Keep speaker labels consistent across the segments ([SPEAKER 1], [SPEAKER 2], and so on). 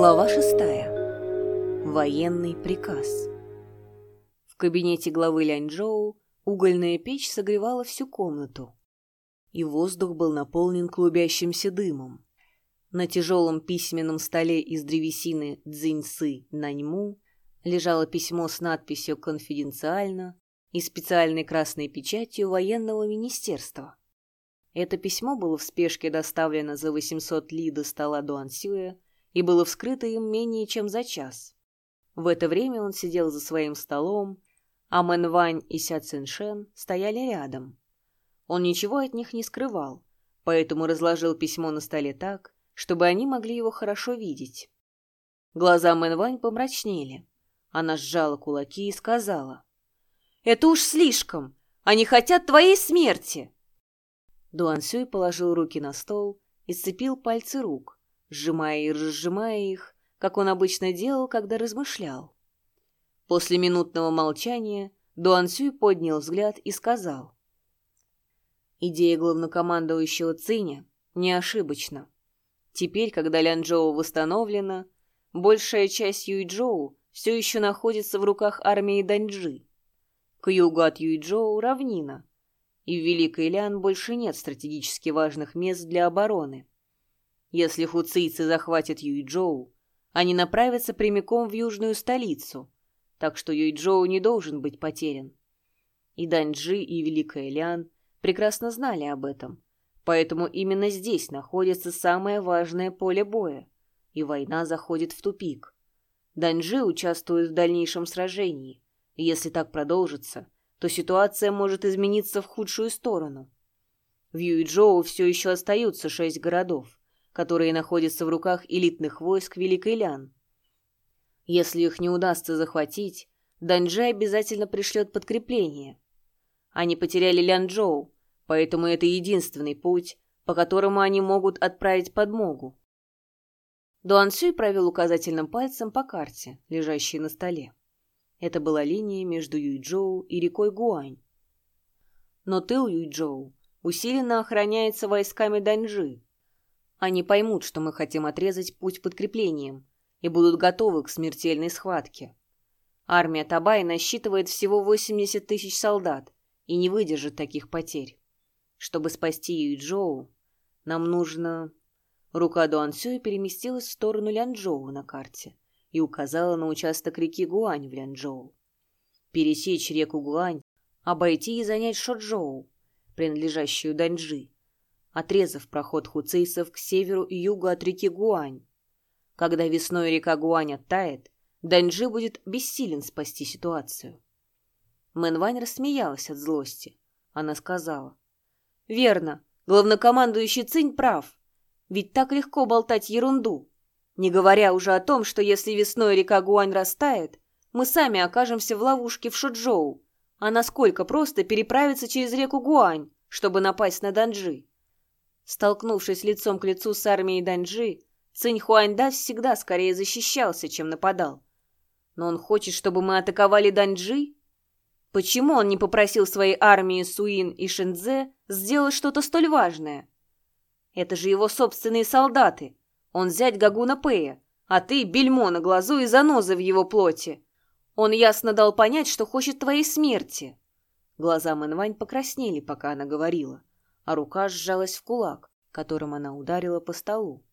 [SPEAKER 1] Глава шестая. Военный приказ. В кабинете главы Ляньчжоу угольная печь согревала всю комнату, и воздух был наполнен клубящимся дымом. На тяжелом письменном столе из древесины Цзиньсы Наньму лежало письмо с надписью «Конфиденциально» и специальной красной печатью военного министерства. Это письмо было в спешке доставлено за 800 ли до стола Дуансюя и было вскрыто им менее чем за час. В это время он сидел за своим столом, а Мэн Вань и Ся Циншен стояли рядом. Он ничего от них не скрывал, поэтому разложил письмо на столе так, чтобы они могли его хорошо видеть. Глаза Мэн Вань помрачнели. Она сжала кулаки и сказала. «Это уж слишком! Они хотят твоей смерти!» Дуан Сюй положил руки на стол и сцепил пальцы рук, сжимая и разжимая их, как он обычно делал, когда размышлял. После минутного молчания Дуан Сюй поднял взгляд и сказал. Идея главнокомандующего Циня не ошибочна. Теперь, когда Лянчжоу восстановлена, большая часть Юйчжоу все еще находится в руках армии Даньджи. К югу от Юйчжоу равнина, и в Великой Лян больше нет стратегически важных мест для обороны. Если хуцийцы захватят Юйчжоу, они направятся прямиком в южную столицу, так что Юйчжоу не должен быть потерян. И Даньджи, и Великая Лян прекрасно знали об этом, поэтому именно здесь находится самое важное поле боя, и война заходит в тупик. Даньджи участвует в дальнейшем сражении, и если так продолжится, то ситуация может измениться в худшую сторону. В Юйчжоу все еще остаются шесть городов, которые находятся в руках элитных войск Великой Лян. Если их не удастся захватить, Даньджи обязательно пришлет подкрепление. Они потеряли Лянчжоу, поэтому это единственный путь, по которому они могут отправить подмогу. Дуан Сюй провел указательным пальцем по карте, лежащей на столе. Это была линия между Юйчжоу и рекой Гуань. Но тыл Юйчжоу усиленно охраняется войсками Даньжи, они поймут, что мы хотим отрезать путь подкреплением и будут готовы к смертельной схватке. Армия Табай насчитывает всего 80 тысяч солдат и не выдержит таких потерь. Чтобы спасти Юйчжоу, нам нужно... Рука Дуансюя переместилась в сторону Лянчжоу на карте и указала на участок реки Гуань в Лянчжоу. Пересечь реку Гуань, обойти и занять Шоджоу, принадлежащую Даньжи, отрезав проход хуцейцев к северу и югу от реки Гуань. Когда весной река Гуань оттает, Даньжи будет бессилен спасти ситуацию. Мэнвань рассмеялась от злости. Она сказала. «Верно, главнокомандующий Цинь прав. Ведь так легко болтать ерунду. Не говоря уже о том, что если весной река Гуань растает, мы сами окажемся в ловушке в Шуджоу. А насколько просто переправиться через реку Гуань, чтобы напасть на Данжи? Столкнувшись лицом к лицу с армией Даньжи, Цинь Хуаньда всегда скорее защищался, чем нападал. Но он хочет, чтобы мы атаковали Даньжи? Почему он не попросил своей армии Суин и Шэньцзе сделать что-то столь важное? Это же его собственные солдаты. Он зять Гагуна Пэя, а ты — бельмо на глазу и заноза в его плоти. Он ясно дал понять, что хочет твоей смерти. Глаза Мэнвань покраснели, пока она говорила а рука сжалась в кулак, которым она ударила по столу.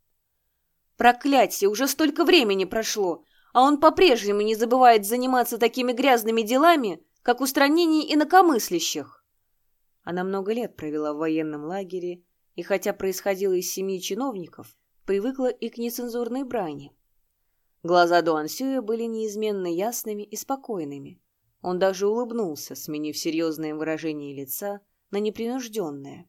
[SPEAKER 1] «Проклятье! Уже столько времени прошло, а он по-прежнему не забывает заниматься такими грязными делами, как устранение инакомыслящих!» Она много лет провела в военном лагере, и хотя происходила из семьи чиновников, привыкла и к нецензурной брани. Глаза Дуан Сюя были неизменно ясными и спокойными. Он даже улыбнулся, сменив серьезное выражение лица на непринужденное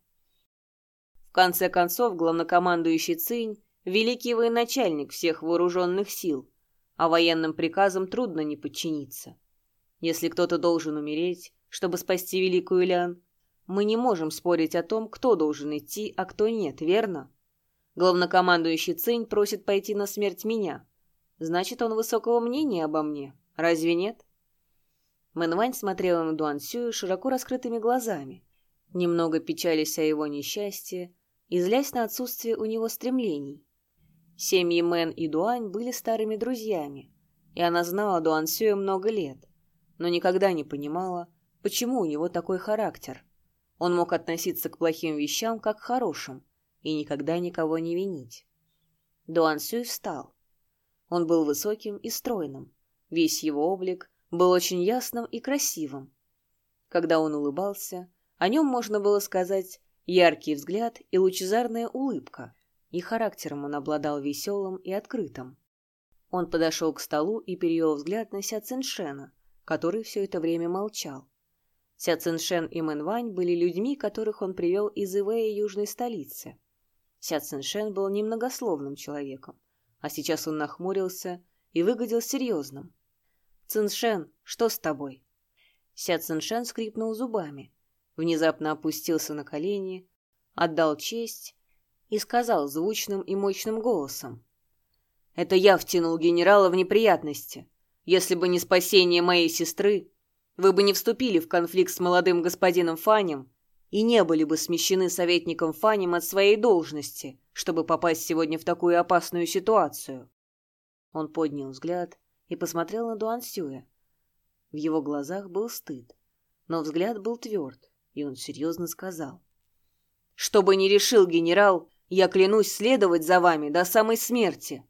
[SPEAKER 1] конце концов, главнокомандующий Цинь – великий военачальник всех вооруженных сил, а военным приказам трудно не подчиниться. Если кто-то должен умереть, чтобы спасти Великую Лян, мы не можем спорить о том, кто должен идти, а кто нет, верно? Главнокомандующий Цинь просит пойти на смерть меня. Значит, он высокого мнения обо мне. Разве нет? Мэнвань смотрела на Дуан Сюю широко раскрытыми глазами, немного печались о его несчастье, и злясь на отсутствие у него стремлений. Семьи Мэн и Дуань были старыми друзьями, и она знала Дуан Сюэ много лет, но никогда не понимала, почему у него такой характер. Он мог относиться к плохим вещам как к хорошим и никогда никого не винить. Дуан Сюй встал. Он был высоким и стройным. Весь его облик был очень ясным и красивым. Когда он улыбался, о нем можно было сказать яркий взгляд и лучезарная улыбка, и характером он обладал веселым и открытым. Он подошел к столу и перевел взгляд на Ся Циншена, который все это время молчал. Ся Циншен и Мэн Вань были людьми, которых он привел из Ивэя южной столицы. Ся Циншен был немногословным человеком, а сейчас он нахмурился и выглядел серьезным. «Циншен, что с тобой?» Ся Циншен скрипнул зубами, внезапно опустился на колени, отдал честь и сказал звучным и мощным голосом. «Это я втянул генерала в неприятности. Если бы не спасение моей сестры, вы бы не вступили в конфликт с молодым господином Фанем и не были бы смещены советником Фанем от своей должности, чтобы попасть сегодня в такую опасную ситуацию». Он поднял взгляд и посмотрел на Дуан Сюя. В его глазах был стыд, но взгляд был тверд, и он серьезно сказал. «Что бы ни решил генерал, я клянусь следовать за вами до самой смерти».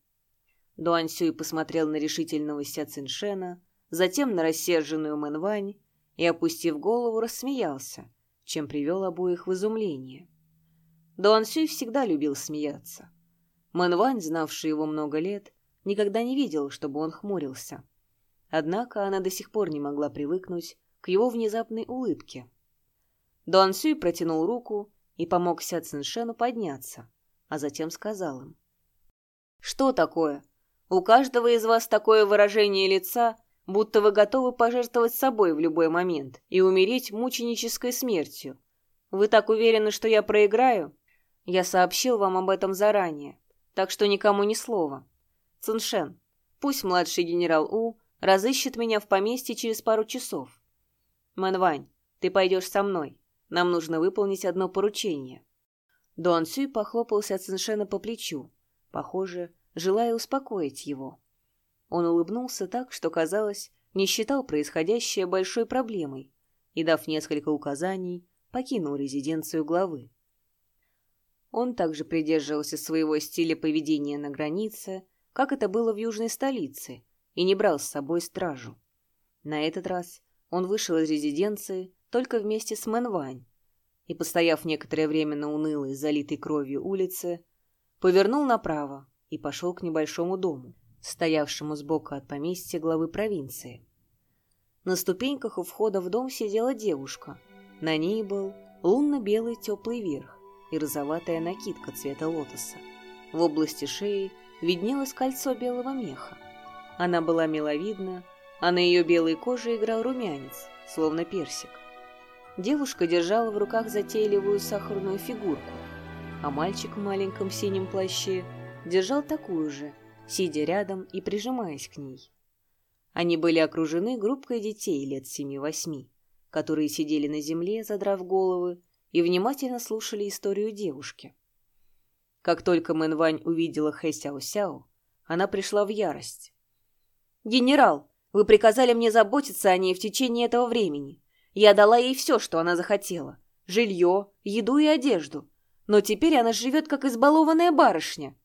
[SPEAKER 1] Дуан Сюй посмотрел на решительного Ся Циншена, затем на рассерженную Мэн Вань и, опустив голову, рассмеялся, чем привел обоих в изумление. Дуан Сюй всегда любил смеяться. Мэн Вань, знавший его много лет, никогда не видел, чтобы он хмурился. Однако она до сих пор не могла привыкнуть к его внезапной улыбке. Дуан Сюй протянул руку и помог Ся Циншену подняться, а затем сказал им. «Что такое? У каждого из вас такое выражение лица, будто вы готовы пожертвовать собой в любой момент и умереть мученической смертью. Вы так уверены, что я проиграю? Я сообщил вам об этом заранее, так что никому ни слова. Циншен, пусть младший генерал У разыщет меня в поместье через пару часов. Мэнвань, ты пойдешь со мной. Нам нужно выполнить одно поручение». Дуан Сюй похлопался Циншена по плечу, похоже, желая успокоить его. Он улыбнулся так, что, казалось, не считал происходящее большой проблемой и, дав несколько указаний, покинул резиденцию главы. Он также придерживался своего стиля поведения на границе, как это было в южной столице, и не брал с собой стражу. На этот раз он вышел из резиденции только вместе с Мэнвань и, постояв некоторое время на унылой, залитой кровью улице, повернул направо и пошел к небольшому дому, стоявшему сбоку от поместья главы провинции. На ступеньках у входа в дом сидела девушка. На ней был лунно-белый теплый верх и розоватая накидка цвета лотоса. В области шеи виднелось кольцо белого меха. Она была миловидна, а на ее белой коже играл румянец, словно персик. Девушка держала в руках затейливую сахарную фигурку, а мальчик в маленьком синем плаще держал такую же, сидя рядом и прижимаясь к ней. Они были окружены группкой детей лет семи-восьми, которые сидели на земле, задрав головы, и внимательно слушали историю девушки. Как только Мэн Вань увидела Хэ Сяо Сяо, она пришла в ярость. «Генерал, вы приказали мне заботиться о ней в течение этого времени. Я дала ей все, что она захотела. Жилье, еду и одежду. Но теперь она живет, как избалованная барышня.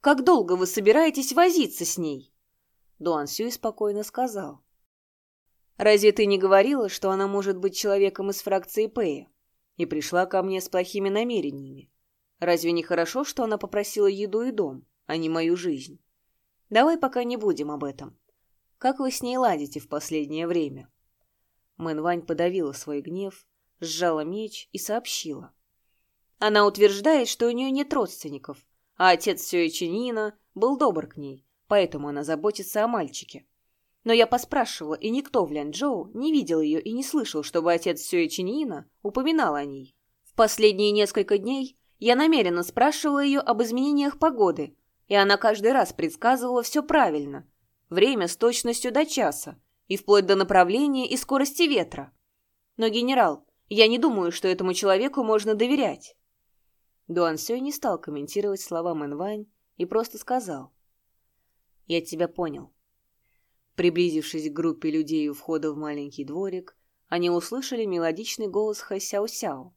[SPEAKER 1] Как долго вы собираетесь возиться с ней?» Дуан Сюй спокойно сказал. «Разве ты не говорила, что она может быть человеком из фракции Пэя и пришла ко мне с плохими намерениями? Разве не хорошо, что она попросила еду и дом, а не мою жизнь? Давай пока не будем об этом. Как вы с ней ладите в последнее время?» Мэнвань подавила свой гнев, сжала меч и сообщила. Она утверждает, что у нее нет родственников, а отец Сюэ Чинина был добр к ней, поэтому она заботится о мальчике. Но я поспрашивала, и никто в Лянчжоу не видел ее и не слышал, чтобы отец Сюэ Чинина упоминал о ней. В последние несколько дней я намеренно спрашивала ее об изменениях погоды, и она каждый раз предсказывала все правильно. Время с точностью до часа, и вплоть до направления и скорости ветра. Но, генерал, я не думаю, что этому человеку можно доверять. Дуан Сюй не стал комментировать слова Мэн Вань и просто сказал. «Я тебя понял». Приблизившись к группе людей у входа в маленький дворик, они услышали мелодичный голос Хэсяо-сяо.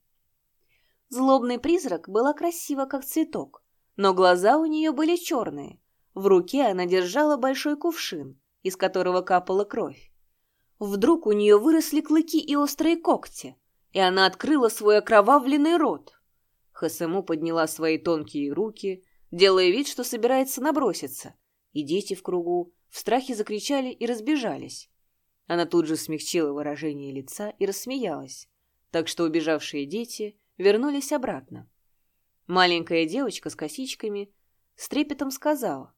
[SPEAKER 1] Злобный призрак была красива, как цветок, но глаза у нее были черные. В руке она держала большой кувшин, из которого капала кровь. Вдруг у нее выросли клыки и острые когти, и она открыла свой окровавленный рот. Хасему подняла свои тонкие руки, делая вид, что собирается наброситься, и дети в кругу в страхе закричали и разбежались. Она тут же смягчила выражение лица и рассмеялась, так что убежавшие дети вернулись обратно. Маленькая девочка с косичками с трепетом сказала.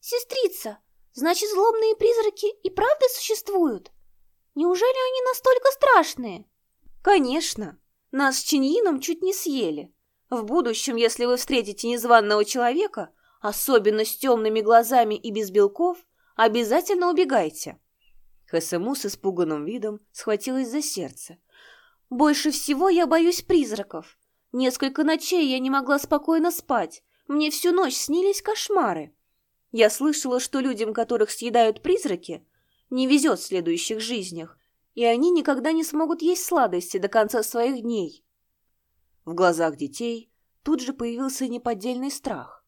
[SPEAKER 2] «Сестрица, значит, злобные призраки и правда существуют? Неужели они настолько страшные?»
[SPEAKER 1] «Конечно. Нас с Чиньином чуть не съели. В будущем, если вы встретите незваного человека, особенно с темными глазами и без белков, обязательно убегайте». ХСМУ с испуганным видом схватилась за сердце. «Больше всего я боюсь призраков. Несколько ночей я не могла спокойно спать. Мне всю ночь снились кошмары. Я слышала, что людям, которых съедают призраки, не везет в следующих жизнях, и они никогда не смогут есть сладости до конца своих дней. В глазах детей тут же появился неподдельный страх.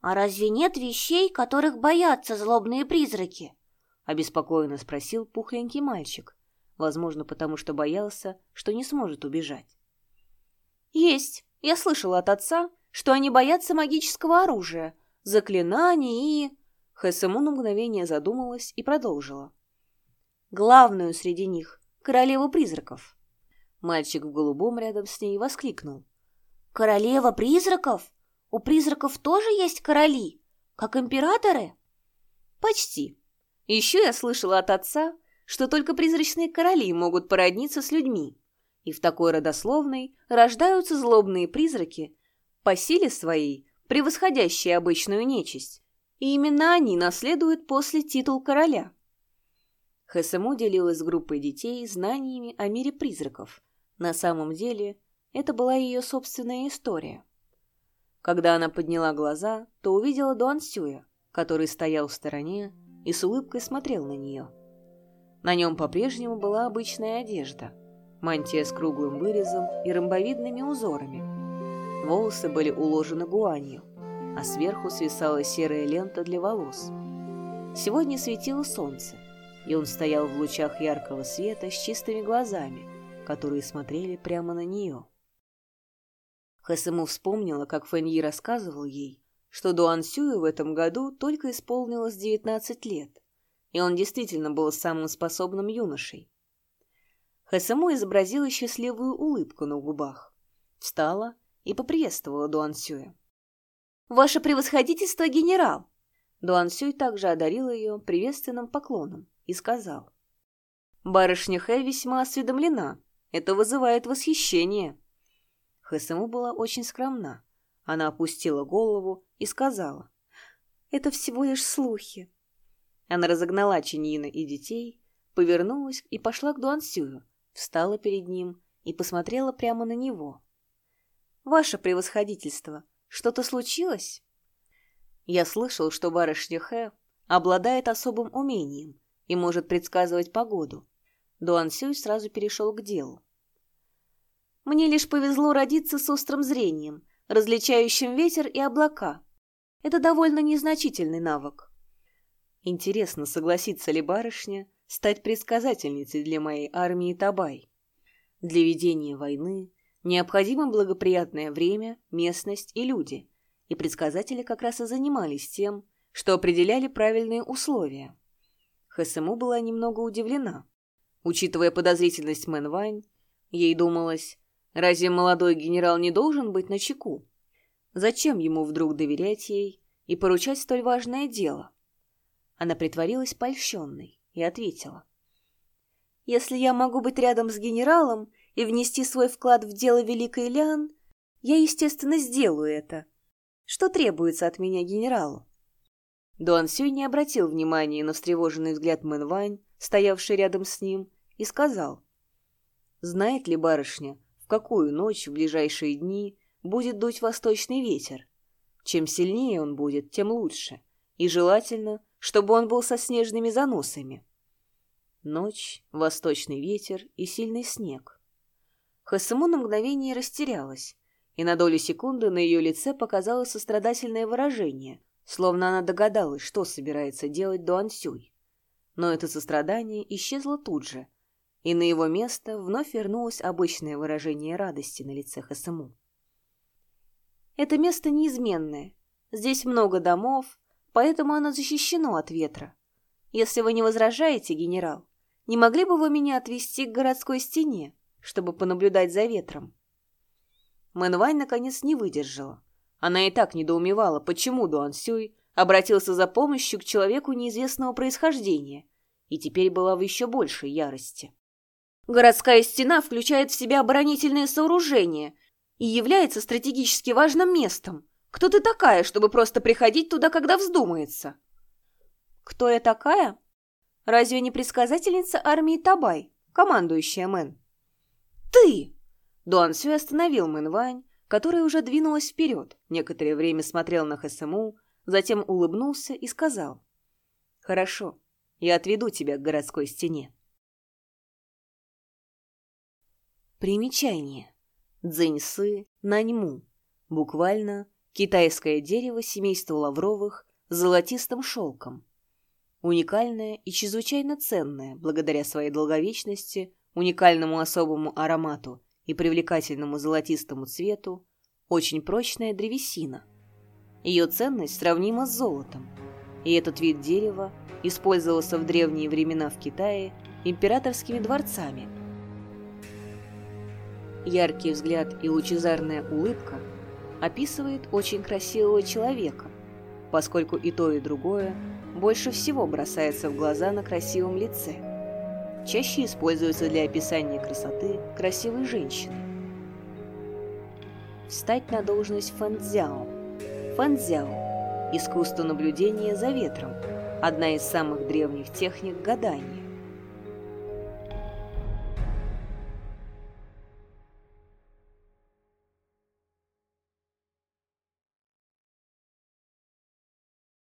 [SPEAKER 2] «А разве нет вещей, которых боятся злобные призраки?»
[SPEAKER 1] — обеспокоенно спросил пухленький мальчик, возможно, потому что боялся, что не сможет убежать. «Есть. Я слышала от отца, что они боятся магического оружия, заклинаний и...» Хэсэму на мгновение задумалась и продолжила. «Главную среди них — королеву призраков». Мальчик в голубом рядом с ней воскликнул.
[SPEAKER 2] «Королева призраков? У призраков тоже есть короли, как императоры?»
[SPEAKER 1] «Почти. Еще я слышала от отца, что только призрачные короли могут породниться с людьми, и в такой родословной рождаются злобные призраки, по силе своей превосходящие обычную нечисть, и именно они наследуют после титул короля». Хэсэму делилась группой детей знаниями о мире призраков, на самом деле, это была ее собственная история. Когда она подняла глаза, то увидела Дуан Сюя, который стоял в стороне и с улыбкой смотрел на нее. На нем по-прежнему была обычная одежда, мантия с круглым вырезом и ромбовидными узорами. Волосы были уложены гуанью, а сверху свисала серая лента для волос. Сегодня светило солнце, и он стоял в лучах яркого света с чистыми глазами, которые смотрели прямо на нее. Хэсэму вспомнила, как Фэньи рассказывал ей, что Дуан Сюю в этом году только исполнилось 19 лет, и он действительно был самым способным юношей. Хэсэму изобразила счастливую улыбку на губах, встала и поприветствовала Дуан Сюя. «Ваше превосходительство, генерал!» Дуан Сюй также одарил ее приветственным поклоном и сказал. «Барышня Хэ весьма осведомлена это вызывает восхищение. Хэсэму была очень скромна. Она опустила голову и сказала. «Это всего лишь слухи». Она разогнала Чиньина и детей, повернулась и пошла к Дуансюю, встала перед ним и посмотрела прямо на него. «Ваше превосходительство, что-то случилось?» Я слышал, что барышня Хэ обладает особым умением и может предсказывать погоду. Дуан Сюй сразу перешел к делу. «Мне лишь повезло родиться с острым зрением, различающим ветер и облака. Это довольно незначительный навык. Интересно, согласится ли барышня стать предсказательницей для моей армии Табай? Для ведения войны необходимо благоприятное время, местность и люди, и предсказатели как раз и занимались тем, что определяли правильные условия. ХСМУ была немного удивлена. Учитывая подозрительность Мэн Вань, ей думалось, разве молодой генерал не должен быть на чеку? Зачем ему вдруг доверять ей и поручать столь важное дело? Она притворилась польщенной и ответила. «Если я могу быть рядом с генералом и внести свой вклад в дело Великой Лян, я, естественно, сделаю это. Что требуется от меня генералу?» Дуан Сюй не обратил внимания на встревоженный взгляд Мэн Вань, стоявший рядом с ним, и сказал. «Знает ли барышня, в какую ночь в ближайшие дни будет дуть восточный ветер? Чем сильнее он будет, тем лучше. И желательно, чтобы он был со снежными заносами. Ночь, восточный ветер и сильный снег. Хасему на мгновение растерялась, и на долю секунды на ее лице показалось сострадательное выражение, словно она догадалась, что собирается делать Дуан. Но это сострадание исчезло тут же, и на его место вновь вернулось обычное выражение радости на лице Хасему. Это место неизменное. Здесь много домов, поэтому оно защищено от ветра. Если вы не возражаете, генерал, не могли бы вы меня отвезти к городской стене, чтобы понаблюдать за ветром?» Мэнвань наконец не выдержала. Она и так недоумевала, почему Дуан Сюй обратился за помощью к человеку неизвестного происхождения, и теперь была в еще большей ярости. Городская стена включает в себя оборонительные сооружения и является стратегически важным местом. Кто ты такая, чтобы просто приходить туда, когда вздумается? Кто я такая? Разве не предсказательница армии Табай, командующая Мэн? Ты! Дуан Сюй остановил Мэн Вань, которая уже двинулась вперед, некоторое время смотрел на Хэ Сыму, затем улыбнулся и сказал. «Хорошо, я отведу тебя к городской стене». Примечание. Цзиньсы Наньму. Буквально китайское дерево семейства лавровых с золотистым шелком. Уникальное и чрезвычайно ценное, благодаря своей долговечности, уникальному особому аромату и привлекательному золотистому цвету, очень прочная древесина. Ее ценность сравнима с золотом, и этот вид дерева использовался в древние времена в Китае императорскими дворцами – Яркий взгляд и лучезарная улыбка описывает очень красивого человека, поскольку и то, и другое больше всего бросается в глаза на красивом лице. Чаще используется для описания красоты красивой женщины. Встать на должность фэнцзяо. Фэнцзяо – искусство наблюдения за ветром, одна из самых древних техник гадания.